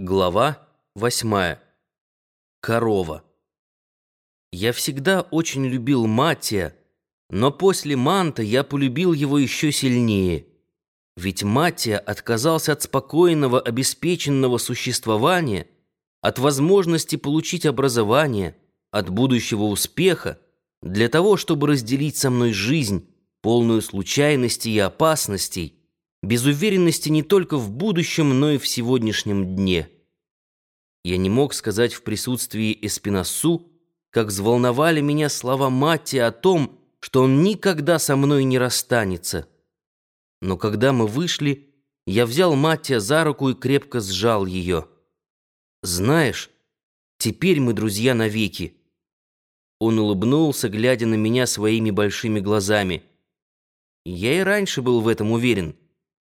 Глава восьмая. Корова. Я всегда очень любил Матия, но после Манта я полюбил его еще сильнее. Ведь Матия отказался от спокойного, обеспеченного существования, от возможности получить образование, от будущего успеха, для того, чтобы разделить со мной жизнь, полную случайностей и опасностей, без уверенности не только в будущем, но и в сегодняшнем дне. Я не мог сказать в присутствии Эспинасу, как взволновали меня слова Матти о том, что он никогда со мной не расстанется. Но когда мы вышли, я взял Маттия за руку и крепко сжал ее. «Знаешь, теперь мы друзья навеки». Он улыбнулся, глядя на меня своими большими глазами. Я и раньше был в этом уверен.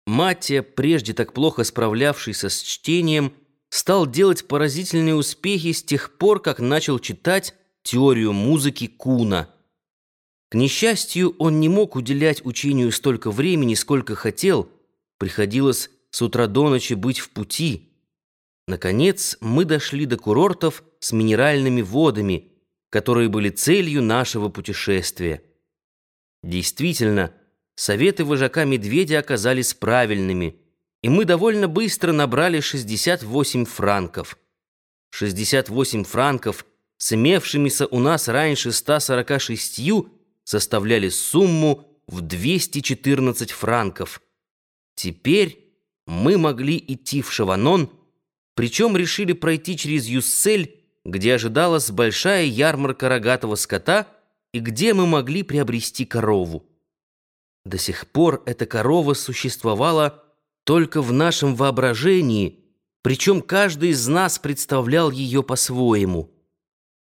Маттия, прежде так плохо справлявшийся с чтением, стал делать поразительные успехи с тех пор, как начал читать теорию музыки Куна. К несчастью, он не мог уделять учению столько времени, сколько хотел. Приходилось с утра до ночи быть в пути. Наконец, мы дошли до курортов с минеральными водами, которые были целью нашего путешествия. Действительно, Советы вожака медведя оказались правильными, и мы довольно быстро набрали 68 франков. 68 франков с у нас раньше 146 составляли сумму в 214 франков. Теперь мы могли идти в Шаванон, причем решили пройти через Юссель, где ожидалась большая ярмарка рогатого скота и где мы могли приобрести корову. До сих пор эта корова существовала только в нашем воображении, причем каждый из нас представлял ее по-своему.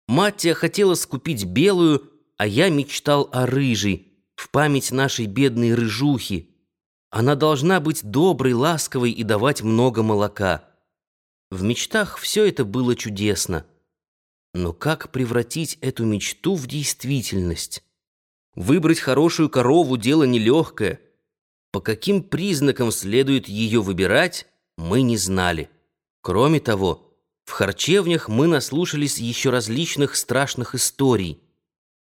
Маттия хотела скупить белую, а я мечтал о рыжей, в память нашей бедной рыжухи. Она должна быть доброй, ласковой и давать много молока. В мечтах все это было чудесно. Но как превратить эту мечту в действительность? Выбрать хорошую корову – дело нелегкое. По каким признакам следует ее выбирать, мы не знали. Кроме того, в харчевнях мы наслушались еще различных страшных историй.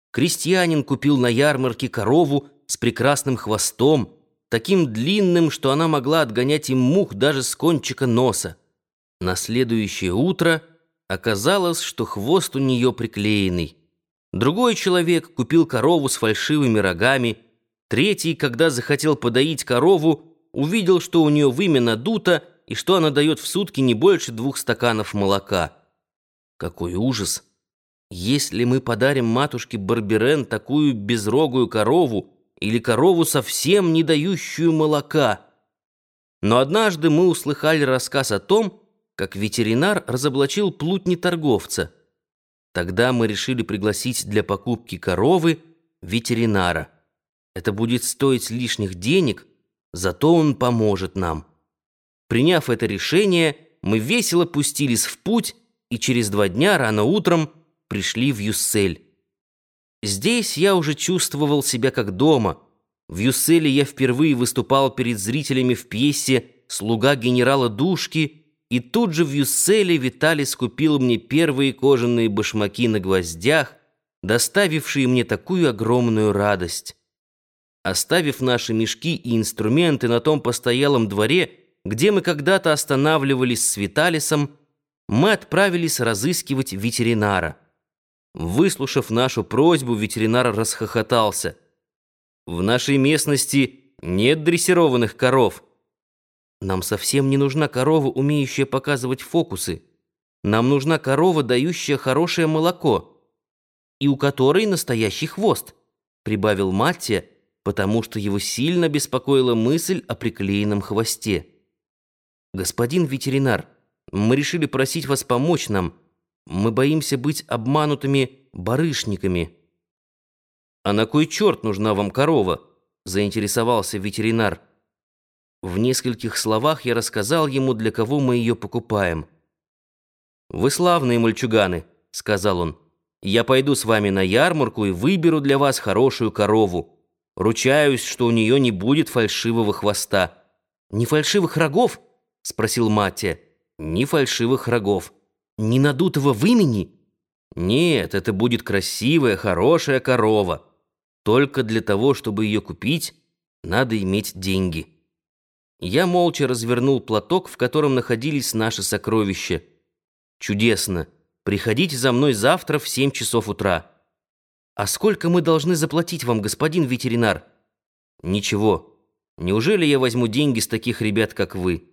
Крестьянин купил на ярмарке корову с прекрасным хвостом, таким длинным, что она могла отгонять им мух даже с кончика носа. На следующее утро оказалось, что хвост у нее приклеенный. Другой человек купил корову с фальшивыми рогами. Третий, когда захотел подоить корову, увидел, что у нее вымя надуто и что она дает в сутки не больше двух стаканов молока. Какой ужас! Если мы подарим матушке Барберен такую безрогую корову или корову совсем не дающую молока. Но однажды мы услыхали рассказ о том, как ветеринар разоблачил плутни торговца – Тогда мы решили пригласить для покупки коровы ветеринара. Это будет стоить лишних денег, зато он поможет нам. Приняв это решение, мы весело пустились в путь и через два дня рано утром пришли в Юссель. Здесь я уже чувствовал себя как дома. В Юсселе я впервые выступал перед зрителями в пьесе «Слуга генерала Душки» и тут же в Юсселе Виталий купил мне первые кожаные башмаки на гвоздях, доставившие мне такую огромную радость. Оставив наши мешки и инструменты на том постоялом дворе, где мы когда-то останавливались с Виталисом, мы отправились разыскивать ветеринара. Выслушав нашу просьбу, ветеринар расхохотался. «В нашей местности нет дрессированных коров», нам совсем не нужна корова, умеющая показывать фокусы. Нам нужна корова, дающая хорошее молоко. И у которой настоящий хвост», — прибавил Маттия, потому что его сильно беспокоила мысль о приклеенном хвосте. «Господин ветеринар, мы решили просить вас помочь нам. Мы боимся быть обманутыми барышниками». «А на кой черт нужна вам корова?» — заинтересовался ветеринар. В нескольких словах я рассказал ему, для кого мы ее покупаем. «Вы славные мальчуганы», — сказал он. «Я пойду с вами на ярмарку и выберу для вас хорошую корову. Ручаюсь, что у нее не будет фальшивого хвоста». «Не фальшивых рогов?» — спросил Маттия. ни фальшивых рогов, ни надутого вымени. Нет, это будет красивая, хорошая корова. Только для того, чтобы ее купить, надо иметь деньги. Я молча развернул платок, в котором находились наши сокровища. Чудесно. Приходите за мной завтра в семь часов утра. А сколько мы должны заплатить вам, господин ветеринар? Ничего. Неужели я возьму деньги с таких ребят, как вы?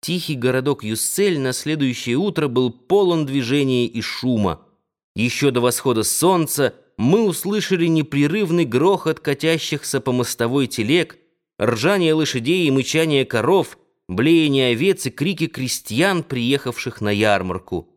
Тихий городок Юссель на следующее утро был полон движения и шума. Еще до восхода солнца мы услышали непрерывный грохот катящихся по мостовой телег, ржание лошадей и мычание коров, блеяние овец и крики крестьян, приехавших на ярмарку.